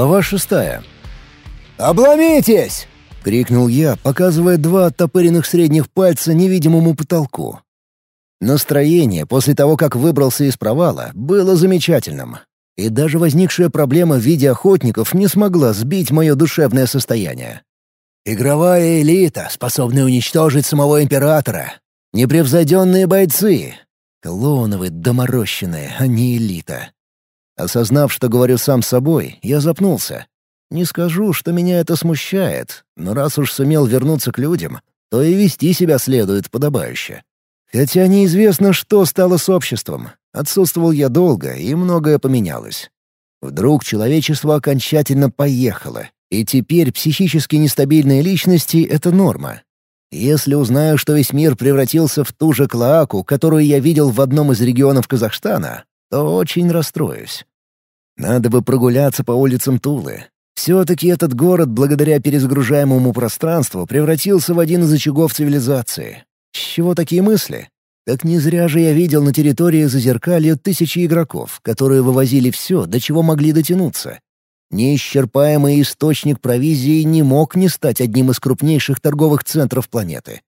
Глава шестая. «Обломитесь!» — крикнул я, показывая два оттопыренных средних пальца невидимому потолку. Настроение после того, как выбрался из провала, было замечательным. И даже возникшая проблема в виде охотников не смогла сбить мое душевное состояние. Игровая элита, способная уничтожить самого императора. Непревзойденные бойцы. Клоуновы доморощенные, а не элита. Осознав, что говорю сам собой, я запнулся. Не скажу, что меня это смущает, но раз уж сумел вернуться к людям, то и вести себя следует подобающе. Хотя неизвестно, что стало с обществом. Отсутствовал я долго, и многое поменялось. Вдруг человечество окончательно поехало, и теперь психически нестабильные личности — это норма. Если узнаю, что весь мир превратился в ту же клоаку, которую я видел в одном из регионов Казахстана, то очень расстроюсь. Надо бы прогуляться по улицам Тулы. Все-таки этот город, благодаря перезагружаемому пространству, превратился в один из очагов цивилизации. С чего такие мысли? Так не зря же я видел на территории Зазеркалья тысячи игроков, которые вывозили все, до чего могли дотянуться. Неисчерпаемый источник провизии не мог не стать одним из крупнейших торговых центров планеты.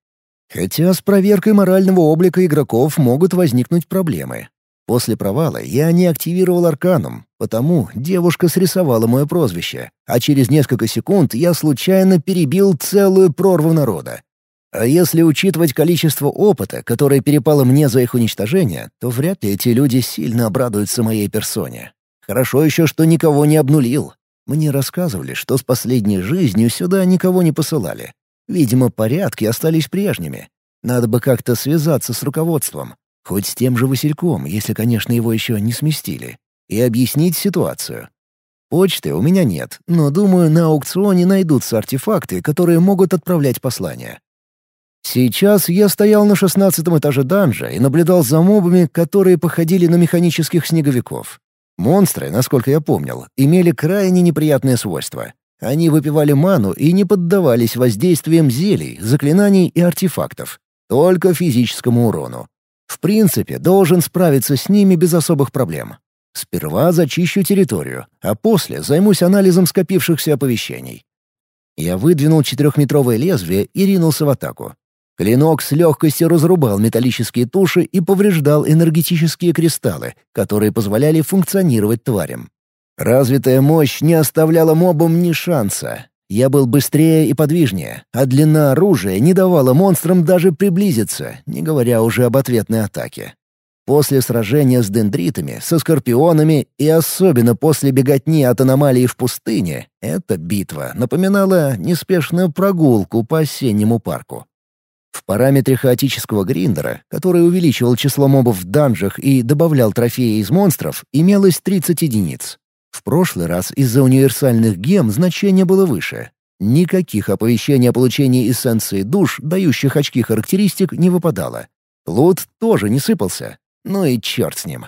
Хотя с проверкой морального облика игроков могут возникнуть проблемы. После провала я не активировал арканум, потому девушка срисовала мое прозвище, а через несколько секунд я случайно перебил целую прорву народа. А если учитывать количество опыта, которое перепало мне за их уничтожение, то вряд ли эти люди сильно обрадуются моей персоне. Хорошо еще, что никого не обнулил. Мне рассказывали, что с последней жизнью сюда никого не посылали. Видимо, порядки остались прежними. Надо бы как-то связаться с руководством. Хоть с тем же Васильком, если, конечно, его еще не сместили. И объяснить ситуацию. Почты у меня нет, но, думаю, на аукционе найдутся артефакты, которые могут отправлять послания. Сейчас я стоял на шестнадцатом этаже данжа и наблюдал за мобами, которые походили на механических снеговиков. Монстры, насколько я помнил, имели крайне неприятные свойства. Они выпивали ману и не поддавались воздействиям зелий, заклинаний и артефактов. Только физическому урону. В принципе, должен справиться с ними без особых проблем. Сперва зачищу территорию, а после займусь анализом скопившихся оповещений. Я выдвинул четырехметровое лезвие и ринулся в атаку. Клинок с легкостью разрубал металлические туши и повреждал энергетические кристаллы, которые позволяли функционировать тварям. Развитая мощь не оставляла мобам ни шанса. Я был быстрее и подвижнее, а длина оружия не давала монстрам даже приблизиться, не говоря уже об ответной атаке. После сражения с дендритами, со скорпионами и особенно после беготни от аномалии в пустыне, эта битва напоминала неспешную прогулку по осеннему парку. В параметре хаотического гриндера, который увеличивал число мобов в данжах и добавлял трофеи из монстров, имелось 30 единиц. В прошлый раз из-за универсальных гем значение было выше. Никаких оповещений о получении эссенции душ, дающих очки характеристик, не выпадало. Лут тоже не сыпался. Ну и черт с ним.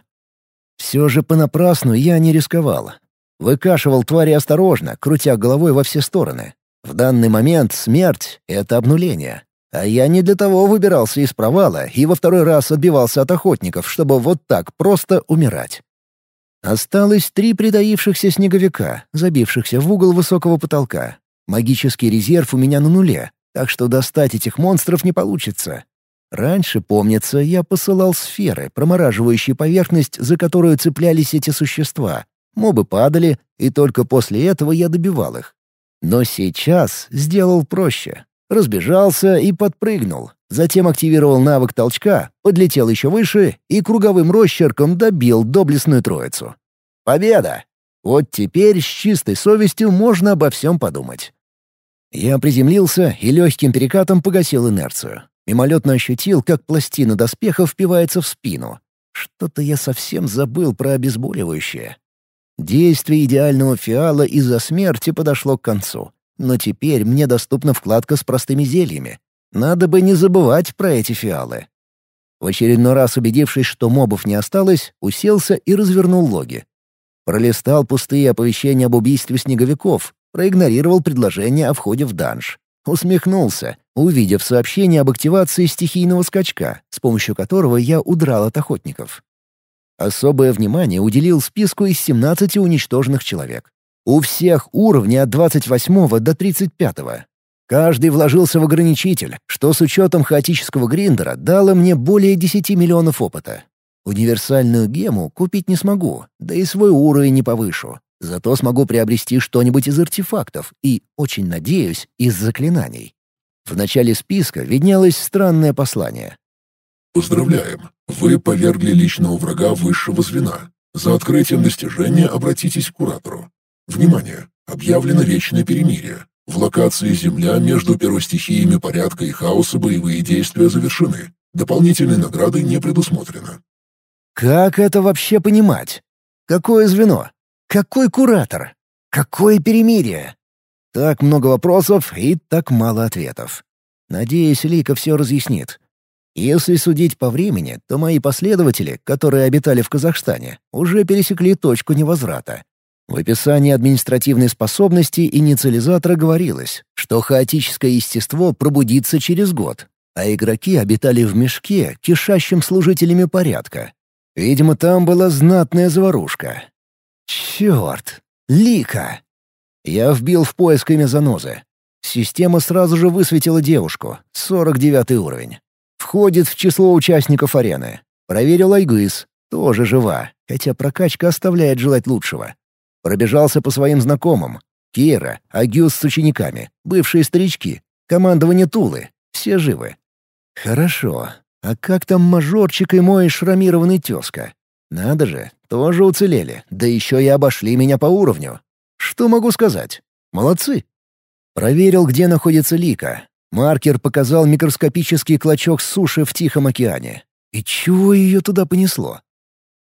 Все же понапрасну я не рисковал. Выкашивал твари осторожно, крутя головой во все стороны. В данный момент смерть — это обнуление. А я не для того выбирался из провала и во второй раз отбивался от охотников, чтобы вот так просто умирать. Осталось три притаившихся снеговика, забившихся в угол высокого потолка. Магический резерв у меня на нуле, так что достать этих монстров не получится. Раньше, помнится, я посылал сферы, промораживающие поверхность, за которую цеплялись эти существа. Мобы падали, и только после этого я добивал их. Но сейчас сделал проще. Разбежался и подпрыгнул. Затем активировал навык толчка, подлетел еще выше и круговым росчерком добил доблестную троицу. Победа! Вот теперь с чистой совестью можно обо всем подумать. Я приземлился и легким перекатом погасил инерцию. Мимолетно ощутил, как пластина доспеха впивается в спину. Что-то я совсем забыл про обезболивающее. Действие идеального фиала из-за смерти подошло к концу. Но теперь мне доступна вкладка с простыми зельями. Надо бы не забывать про эти фиалы. В очередной раз убедившись, что мобов не осталось, уселся и развернул логи. Пролистал пустые оповещения об убийстве снеговиков, проигнорировал предложение о входе в данж. Усмехнулся, увидев сообщение об активации стихийного скачка, с помощью которого я удрал от охотников. Особое внимание уделил списку из 17 уничтоженных человек. У всех уровни от 28 до 35. Каждый вложился в ограничитель, что с учетом хаотического гриндера дало мне более 10 миллионов опыта. Универсальную гему купить не смогу, да и свой уровень не повышу. Зато смогу приобрести что-нибудь из артефактов и, очень надеюсь, из заклинаний. В начале списка виднелось странное послание. «Поздравляем! Вы повергли личного врага высшего звена. За открытием достижения обратитесь к куратору. Внимание! Объявлено вечное перемирие. В локации Земля между первостихиями порядка и хаоса боевые действия завершены. Дополнительной награды не предусмотрено. Как это вообще понимать? Какое звено? Какой куратор? Какое перемирие? Так много вопросов и так мало ответов. Надеюсь, Лика все разъяснит. Если судить по времени, то мои последователи, которые обитали в Казахстане, уже пересекли точку невозврата. В описании административной способности инициализатора говорилось, что хаотическое естество пробудится через год, а игроки обитали в мешке, кишащем служителями порядка. Видимо, там была знатная заварушка. Черт! Лика! Я вбил в поиск имя занозы. Система сразу же высветила девушку, 49 уровень. Входит в число участников арены. Проверил Айгыс, тоже жива, хотя прокачка оставляет желать лучшего. Пробежался по своим знакомым. Кира, Агюс с учениками, бывшие старички, командование Тулы. Все живы. Хорошо. А как там мажорчик и мой шрамированный тезка? Надо же, тоже уцелели, да еще и обошли меня по уровню. Что могу сказать? Молодцы. Проверил, где находится Лика. Маркер показал микроскопический клочок суши в Тихом океане. И чего ее туда понесло?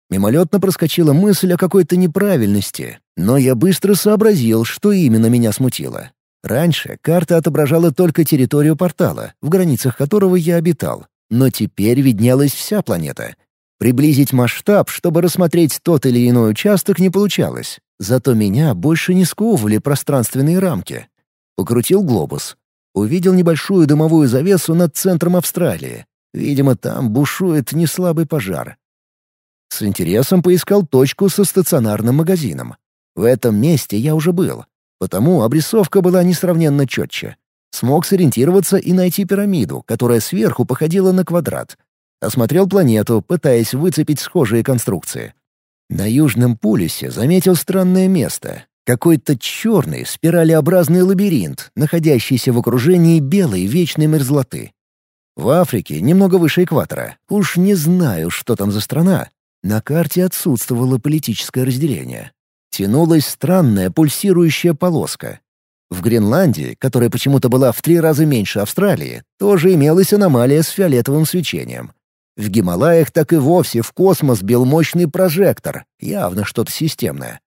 Мимолетно проскочила мысль о какой-то неправильности, но я быстро сообразил, что именно меня смутило. Раньше карта отображала только территорию портала, в границах которого я обитал, но теперь виднелась вся планета. Приблизить масштаб, чтобы рассмотреть тот или иной участок, не получалось. Зато меня больше не сковывали пространственные рамки. Покрутил глобус. Увидел небольшую дымовую завесу над центром Австралии. Видимо, там бушует неслабый пожар. С интересом поискал точку со стационарным магазином. В этом месте я уже был, потому обрисовка была несравненно четче. Смог сориентироваться и найти пирамиду, которая сверху походила на квадрат. Осмотрел планету, пытаясь выцепить схожие конструкции. На Южном полюсе заметил странное место. Какой-то черный спиралеобразный лабиринт, находящийся в окружении белой вечной мерзлоты. В Африке, немного выше экватора, уж не знаю, что там за страна, на карте отсутствовало политическое разделение. Тянулась странная пульсирующая полоска. В Гренландии, которая почему-то была в три раза меньше Австралии, тоже имелась аномалия с фиолетовым свечением. В Гималаях так и вовсе в космос бил мощный прожектор, явно что-то системное.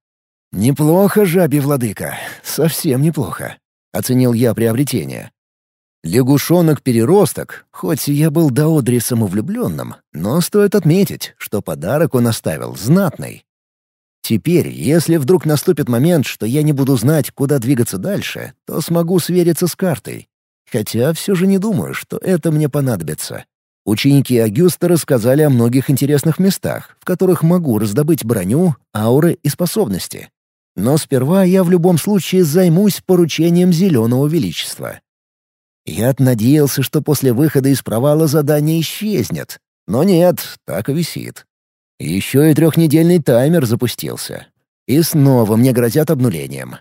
«Неплохо, жабий владыка, совсем неплохо», — оценил я приобретение. Лягушонок-переросток, хоть я был до одри самовлюбленным, но стоит отметить, что подарок он оставил знатный. Теперь, если вдруг наступит момент, что я не буду знать, куда двигаться дальше, то смогу свериться с картой. Хотя все же не думаю, что это мне понадобится. Ученики Агюста рассказали о многих интересных местах, в которых могу раздобыть броню, ауры и способности. Но сперва я в любом случае займусь поручением Зеленого Величества. Я надеялся, что после выхода из провала задание исчезнет. Но нет, так и висит. Еще и трехнедельный таймер запустился. И снова мне грозят обнулением.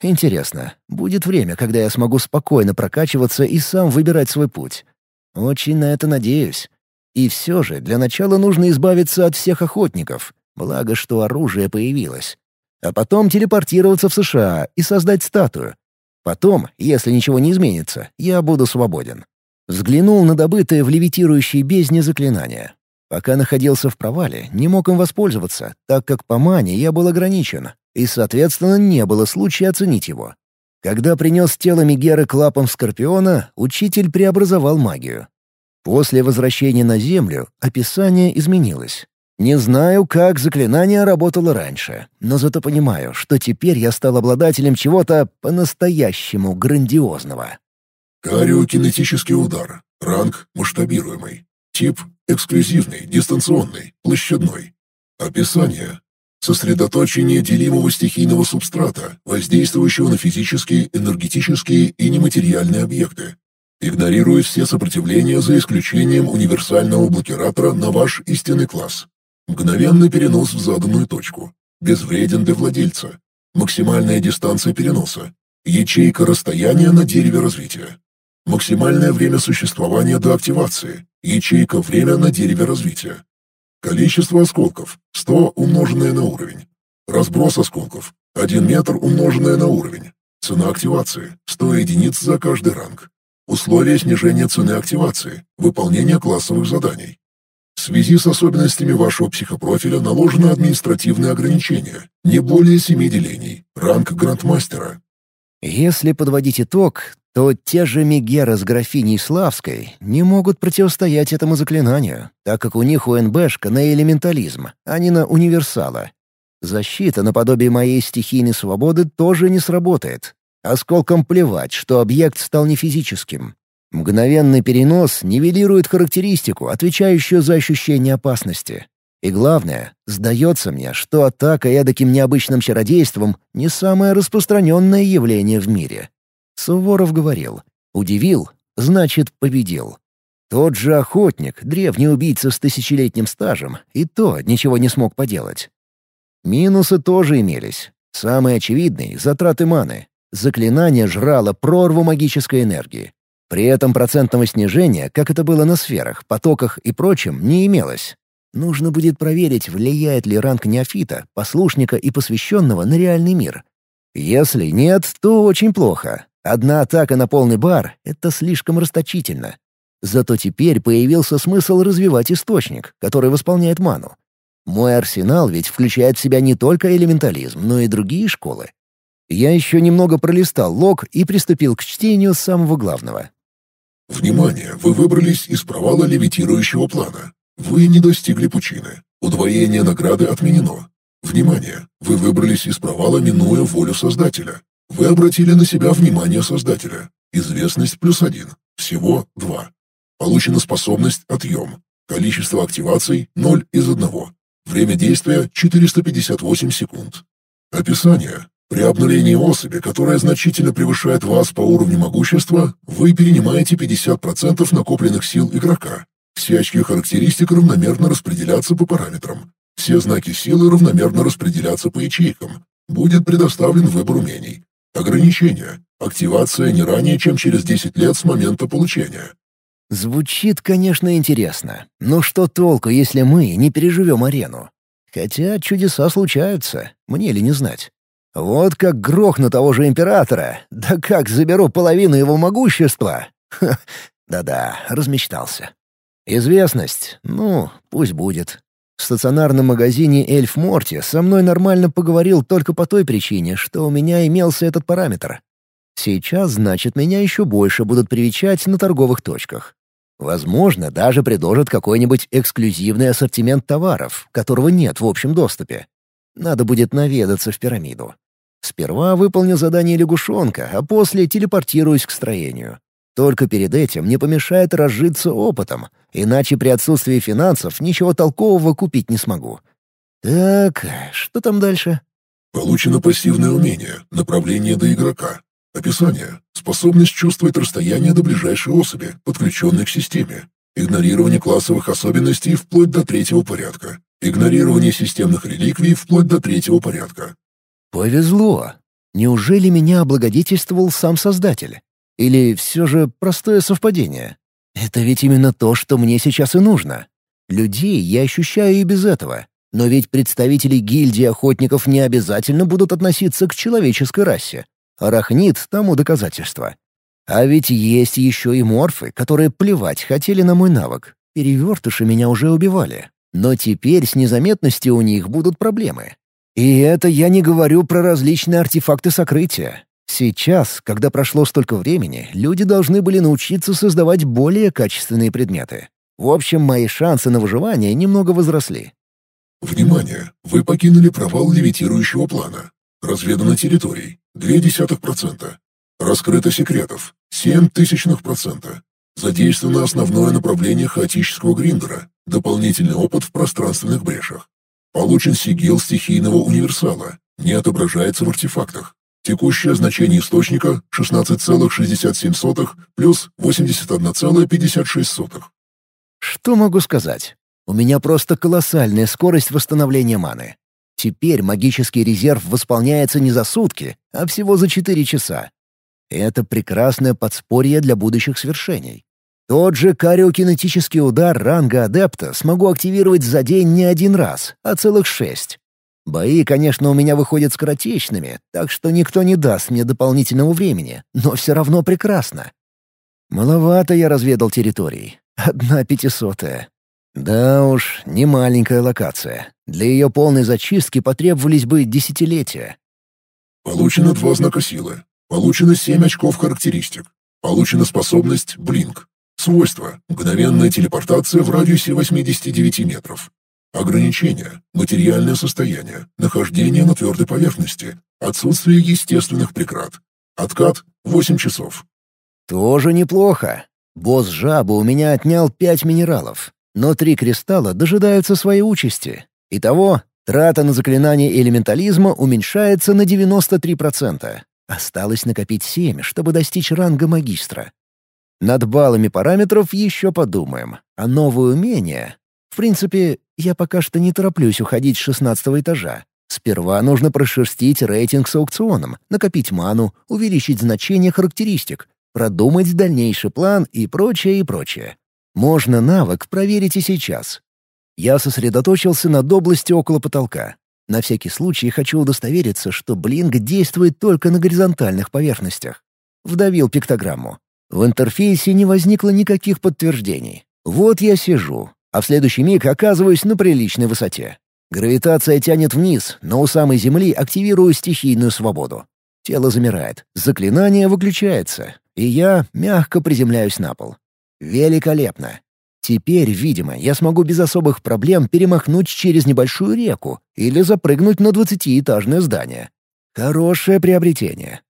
Интересно, будет время, когда я смогу спокойно прокачиваться и сам выбирать свой путь? Очень на это надеюсь. И все же для начала нужно избавиться от всех охотников, благо что оружие появилось. А потом телепортироваться в США и создать статую, Потом, если ничего не изменится, я буду свободен. Взглянул на добытое в левитирующей бездне заклинание. Пока находился в провале, не мог им воспользоваться, так как по мане я был ограничен, и, соответственно, не было случая оценить его. Когда принес тело Мегеры к лапам Скорпиона, учитель преобразовал магию. После возвращения на Землю описание изменилось. Не знаю, как заклинание работало раньше, но зато понимаю, что теперь я стал обладателем чего-то по-настоящему грандиозного. Кариокинетический удар. Ранг масштабируемый. Тип эксклюзивный, дистанционный, площадной. Описание. Сосредоточение делимого стихийного субстрата, воздействующего на физические, энергетические и нематериальные объекты. Игнорирует все сопротивления за исключением универсального блокиратора на ваш истинный класс. Мгновенный перенос в заданную точку. Безвреден для владельца. Максимальная дистанция переноса. Ячейка расстояния на дереве развития. Максимальное время существования до активации. Ячейка время на дереве развития. Количество осколков – 100 умноженное на уровень. Разброс осколков – 1 метр умноженное на уровень. Цена активации – 100 единиц за каждый ранг. Условия снижения цены активации – выполнение классовых заданий. В связи с особенностями вашего психопрофиля наложено административное ограничение, не более семи делений, ранг грандмастера. Если подводить итог, то те же Мегера с графиней Славской не могут противостоять этому заклинанию, так как у них УНБшка на элементализм, а не на универсала. Защита наподобие моей стихийной свободы тоже не сработает. Осколкам плевать, что объект стал не физическим. Мгновенный перенос нивелирует характеристику, отвечающую за ощущение опасности. И главное, сдается мне, что атака эдаким необычным чародейством — не самое распространенное явление в мире. Суворов говорил, «Удивил, значит, победил». Тот же охотник, древний убийца с тысячелетним стажем, и то ничего не смог поделать. Минусы тоже имелись. Самый очевидный — затраты маны. Заклинание жрало прорву магической энергии. При этом процентного снижения, как это было на сферах, потоках и прочем, не имелось. Нужно будет проверить, влияет ли ранг неофита, послушника и посвященного на реальный мир. Если нет, то очень плохо. Одна атака на полный бар — это слишком расточительно. Зато теперь появился смысл развивать источник, который восполняет ману. Мой арсенал ведь включает в себя не только элементализм, но и другие школы. Я еще немного пролистал лог и приступил к чтению самого главного. Внимание! Вы выбрались из провала левитирующего плана. Вы не достигли пучины. Удвоение награды отменено. Внимание! Вы выбрались из провала, минуя волю Создателя. Вы обратили на себя внимание Создателя. Известность плюс один. Всего два. Получена способность «Отъем». Количество активаций — 0 из 1. Время действия — 458 секунд. Описание. При обнулении особи, которая значительно превышает вас по уровню могущества, вы перенимаете 50% накопленных сил игрока. Все очки характеристик равномерно распределятся по параметрам. Все знаки силы равномерно распределятся по ячейкам. Будет предоставлен выбор умений. Ограничение. Активация не ранее, чем через 10 лет с момента получения. Звучит, конечно, интересно. Но что толку, если мы не переживем арену? Хотя чудеса случаются, мне ли не знать. Вот как грохну того же императора, да как заберу половину его могущества. Да-да, размечтался. Известность, ну, пусть будет. В стационарном магазине «Эльф Морти» со мной нормально поговорил только по той причине, что у меня имелся этот параметр. Сейчас, значит, меня еще больше будут привечать на торговых точках. Возможно, даже предложат какой-нибудь эксклюзивный ассортимент товаров, которого нет в общем доступе. Надо будет наведаться в пирамиду. Сперва выполню задание лягушонка, а после телепортируюсь к строению. Только перед этим не помешает разжиться опытом, иначе при отсутствии финансов ничего толкового купить не смогу. Так, что там дальше? Получено пассивное умение, направление до игрока. Описание. Способность чувствовать расстояние до ближайшей особи, подключенной к системе. Игнорирование классовых особенностей вплоть до третьего порядка. Игнорирование системных реликвий вплоть до третьего порядка. Повезло. Неужели меня облагодетельствовал сам Создатель? Или все же простое совпадение? Это ведь именно то, что мне сейчас и нужно. Людей я ощущаю и без этого. Но ведь представители гильдии охотников не обязательно будут относиться к человеческой расе. Арахнит тому доказательство. А ведь есть еще и морфы, которые плевать хотели на мой навык. Перевертыши меня уже убивали. Но теперь с незаметностью у них будут проблемы. И это я не говорю про различные артефакты сокрытия. Сейчас, когда прошло столько времени, люди должны были научиться создавать более качественные предметы. В общем, мои шансы на выживание немного возросли. Внимание! Вы покинули провал левитирующего плана. Разведано территорий. 0,2%. Раскрыто секретов. 7 тысячных процента. Задействовано основное направление хаотического гриндера. Дополнительный опыт в пространственных брешах. Получен сигил стихийного универсала. Не отображается в артефактах. Текущее значение источника 16,67 плюс 81,56. Что могу сказать? У меня просто колоссальная скорость восстановления маны. Теперь магический резерв восполняется не за сутки, а всего за 4 часа. Это прекрасное подспорье для будущих свершений. Тот же кариокинетический удар ранга адепта смогу активировать за день не один раз, а целых шесть. Бои, конечно, у меня выходят скоротечными, так что никто не даст мне дополнительного времени, но все равно прекрасно. Маловато я разведал территорий. Одна пятисотая. Да уж, не маленькая локация. Для ее полной зачистки потребовались бы десятилетия. Получено два знака силы. Получено семь очков характеристик. Получена способность «Блинк». Свойства — мгновенная телепортация в радиусе 89 метров. Ограничения — материальное состояние, нахождение на твердой поверхности, отсутствие естественных преград. Откат — 8 часов. Тоже неплохо. Босс жаба у меня отнял пять минералов, но три кристалла дожидаются своей участи. Итого, трата на заклинание элементализма уменьшается на 93%. Осталось накопить семь, чтобы достичь ранга магистра. Над баллами параметров еще подумаем. А новые умения... Принципе, я пока что не тороплюсь уходить с шестнадцатого этажа. Сперва нужно прошерстить рейтинг с аукционом, накопить ману, увеличить значение характеристик, продумать дальнейший план и прочее, и прочее. Можно навык проверить и сейчас. Я сосредоточился над областью около потолка. На всякий случай хочу удостовериться, что блинк действует только на горизонтальных поверхностях. Вдавил пиктограмму. В интерфейсе не возникло никаких подтверждений. Вот я сижу, а в следующий миг оказываюсь на приличной высоте. Гравитация тянет вниз, но у самой Земли активирую стихийную свободу. Тело замирает, заклинание выключается, и я мягко приземляюсь на пол. Великолепно. Теперь, видимо, я смогу без особых проблем перемахнуть через небольшую реку или запрыгнуть на двадцатиэтажное здание. Хорошее приобретение.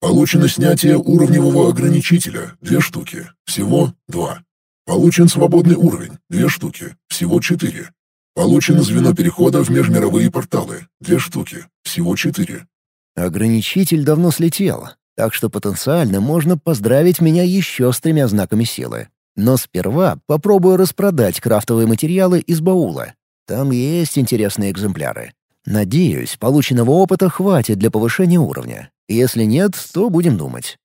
Получено снятие уровневого ограничителя — две штуки, всего два. Получен свободный уровень — две штуки, всего четыре. Получено звено перехода в межмировые порталы — две штуки, всего четыре. Ограничитель давно слетел, так что потенциально можно поздравить меня еще с тремя знаками силы. Но сперва попробую распродать крафтовые материалы из баула. Там есть интересные экземпляры. Надеюсь, полученного опыта хватит для повышения уровня. Если нет, то будем думать.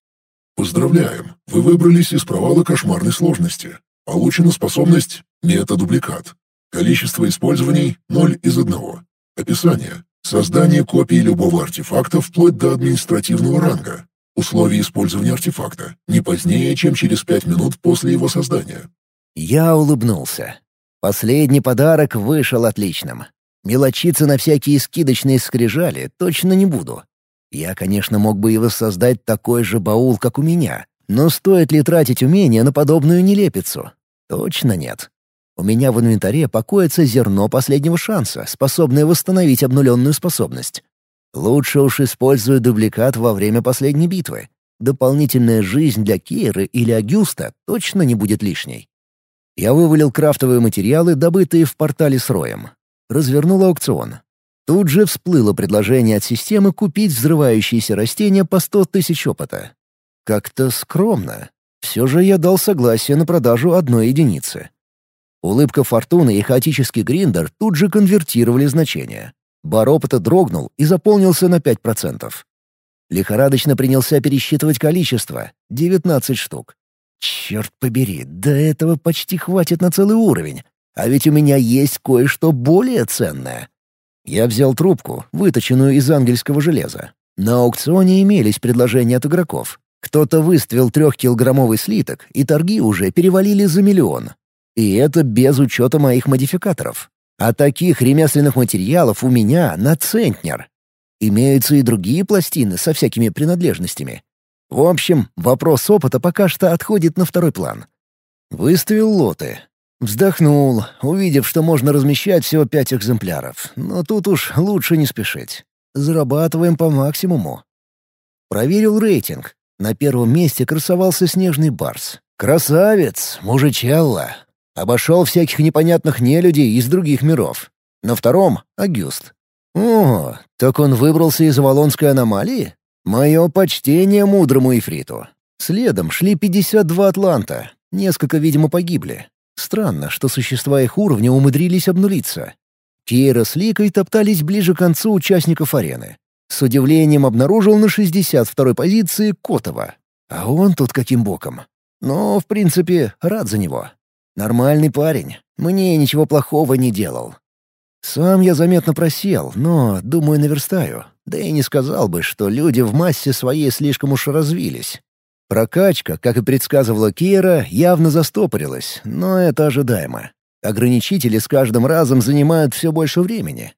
Поздравляем! Вы выбрались из провала кошмарной сложности. Получена способность «Метадубликат». Количество использований — 0 из 1. Описание. Создание копии любого артефакта вплоть до административного ранга. Условия использования артефакта — не позднее, чем через 5 минут после его создания. Я улыбнулся. Последний подарок вышел отличным. Мелочиться на всякие скидочные скрижали точно не буду. Я, конечно, мог бы и воссоздать такой же баул, как у меня, но стоит ли тратить умения на подобную нелепицу? Точно нет. У меня в инвентаре покоится зерно последнего шанса, способное восстановить обнуленную способность. Лучше уж использую дубликат во время последней битвы. Дополнительная жизнь для Кейры или Агюста точно не будет лишней. Я вывалил крафтовые материалы, добытые в портале с Роем. Развернул аукцион. Тут же всплыло предложение от системы купить взрывающиеся растения по 100 тысяч опыта. Как-то скромно. Все же я дал согласие на продажу одной единицы. Улыбка Фортуны и хаотический гриндер тут же конвертировали значение. Бар опыта дрогнул и заполнился на 5%. Лихорадочно принялся пересчитывать количество — 19 штук. Черт побери, до этого почти хватит на целый уровень. А ведь у меня есть кое-что более ценное. Я взял трубку, выточенную из ангельского железа. На аукционе имелись предложения от игроков. Кто-то выставил трехкилограммовый слиток, и торги уже перевалили за миллион. И это без учета моих модификаторов. А таких ремесленных материалов у меня на центнер. Имеются и другие пластины со всякими принадлежностями. В общем, вопрос опыта пока что отходит на второй план. Выставил лоты. Вздохнул, увидев, что можно размещать всего пять экземпляров. Но тут уж лучше не спешить. Зарабатываем по максимуму. Проверил рейтинг. На первом месте красовался снежный барс. Красавец, мужичелла. Обошел всяких непонятных нелюдей из других миров. На втором — Агюст. О, так он выбрался из Авалонской аномалии? Мое почтение мудрому Ифриту. Следом шли 52 атланта. Несколько, видимо, погибли. Странно, что существа их уровня умудрились обнулиться. Кейра с Ликой топтались ближе к концу участников арены. С удивлением обнаружил на 62-й позиции Котова. А он тут каким боком? Но, в принципе, рад за него. Нормальный парень. Мне ничего плохого не делал. Сам я заметно просел, но, думаю, наверстаю. Да и не сказал бы, что люди в массе своей слишком уж развились. Прокачка, как и предсказывала Кира, явно застопорилась, но это ожидаемо. Ограничители с каждым разом занимают все больше времени.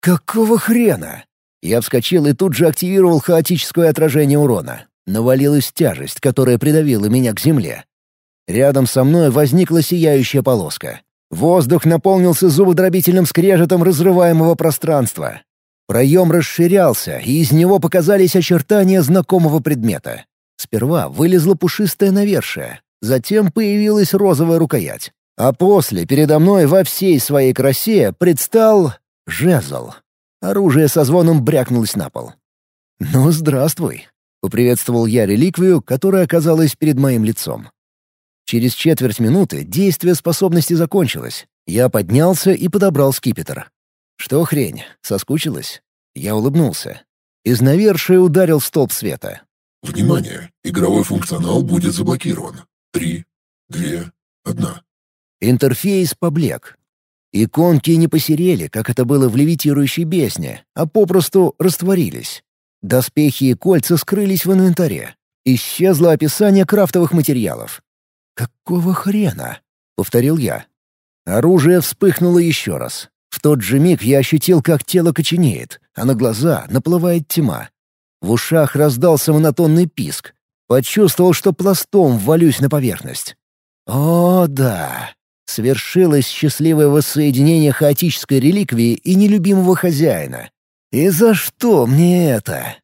Какого хрена? Я вскочил и тут же активировал хаотическое отражение урона. Навалилась тяжесть, которая придавила меня к земле. Рядом со мной возникла сияющая полоска. Воздух наполнился зубодробительным скрежетом разрываемого пространства. Проем расширялся, и из него показались очертания знакомого предмета. Сперва вылезла пушистая навершие, затем появилась розовая рукоять. А после передо мной во всей своей красе предстал жезл. Оружие со звоном брякнулось на пол. «Ну, здравствуй», — поприветствовал я реликвию, которая оказалась перед моим лицом. Через четверть минуты действие способности закончилось. Я поднялся и подобрал скипетр. «Что хрень? Соскучилась?» Я улыбнулся. Из навершия ударил столб света. «Внимание! Игровой функционал будет заблокирован. Три, две, одна». Интерфейс поблек. Иконки не посерели, как это было в левитирующей бездне, а попросту растворились. Доспехи и кольца скрылись в инвентаре. Исчезло описание крафтовых материалов. «Какого хрена?» — повторил я. Оружие вспыхнуло еще раз. В тот же миг я ощутил, как тело коченеет, а на глаза наплывает тьма. В ушах раздался монотонный писк. Почувствовал, что пластом валюсь на поверхность. О, да! Свершилось счастливое воссоединение хаотической реликвии и нелюбимого хозяина. И за что мне это?